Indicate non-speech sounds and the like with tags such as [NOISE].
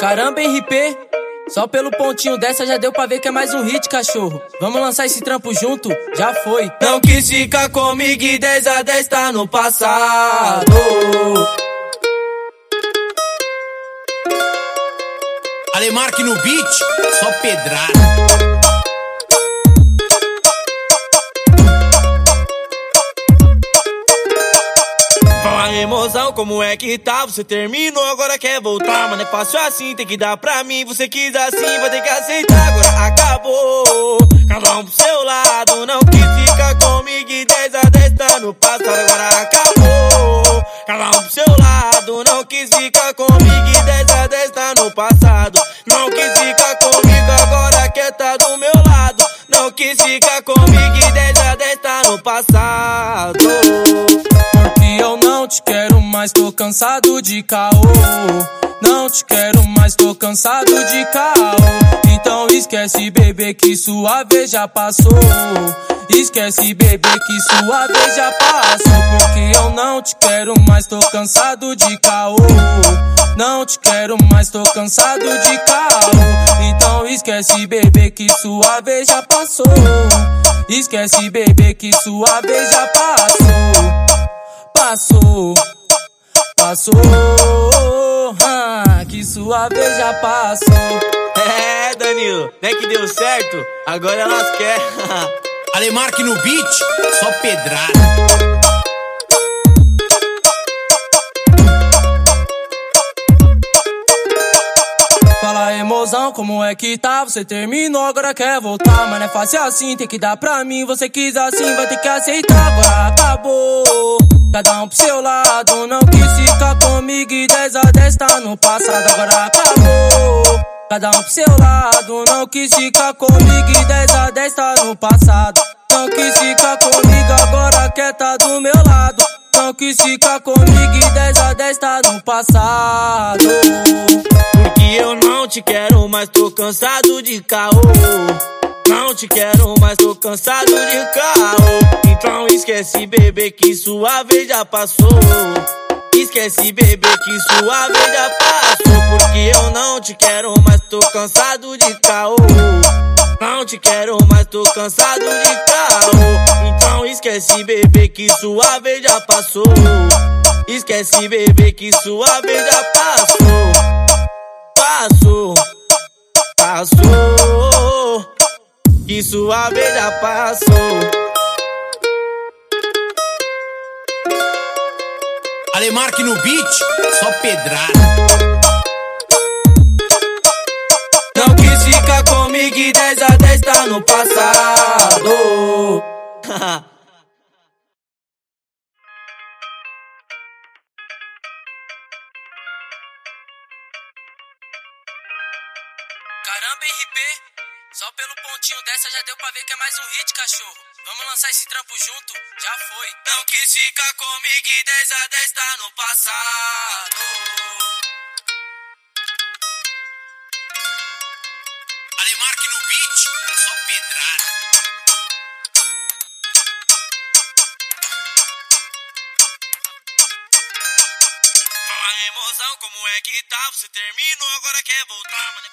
Caramba, RP, só pelo pontinho dessa já deu pra ver que é mais um hit, cachorro. Vamos lançar esse trampo junto? Já foi. Não quis ficar comigo e 10 a 10 tá no passado. Alemarque no beat, só pedrada. Emoção, como é que tá? Você terminou, agora quer voltar, mas não é fácil assim, tem que dar pra mim. Você quis assim, vai ter que aceitar, agora acabou. Cada um pro seu lado, não quis ficar comigo e 10 a 10 tá no passado, agora acabou. Cada um pro seu lado, não quis ficar comigo e 10 a 10 tá no passado. Não quis ficar comigo, agora quer tá do meu lado. Não quis ficar comigo e 10 a 10 tá no passado te quero mais, tô cansado de caô. Não te quero mais, tô cansado de caô. Então esquece, bebê, que sua vez já passou. Esquece, bebê, que sua vez já passou. Porque eu não te quero mais, tô cansado de caô. Não te quero mais, tô cansado de caô. Então esquece, bebê, que sua vez já passou. Esquece, bebê, que sua vez já passou passou, passou, ah, que sua vez já passou. É, Danilo, né que deu certo? Agora elas querem. [LAUGHS] Alemarque no beat, só pedrada. Fala emoção, como é que tá? Você terminou, agora quer voltar Mas não é fácil assim, tem que dar pra mim Você quis assim, vai ter que aceitar Agora acabou Cada um pro seu lado, não quis ficar comigo e 10 a 10 tá no passado, agora acabou. Cada um pro seu lado, não quis ficar comigo e 10 a 10 tá no passado. Não quis ficar comigo, agora quer tá do meu lado. Não quis ficar comigo e 10 a 10 tá no passado. Porque eu não te quero mais, tô cansado de caô. Te quero mais, tô cansado de carro. Então esquece, bebê, que sua vez já passou. Esquece, bebê, que sua vez já passou. Porque eu não te quero mais, tô cansado de caô. Não te quero mais, tô cansado de caô. Então esquece, bebê, que sua vez já passou. Esquece, bebê, que sua vez já passou. Passou, passou que sua vez já passou. Alemarque no beat, só pedrada. Não quis ficar comigo e 10 a 10 tá no passado. [LAUGHS] Caramba, RP, só pelo pontinho dessa já deu pra ver que é mais um hit, cachorro. Vamos lançar esse trampo junto? Já foi. Não quis ficar comigo e 10 a 10 tá no passado. Alemarque no beat, só pedrada. Fala emoção, como é que tá? Você terminou, agora quer voltar, mano.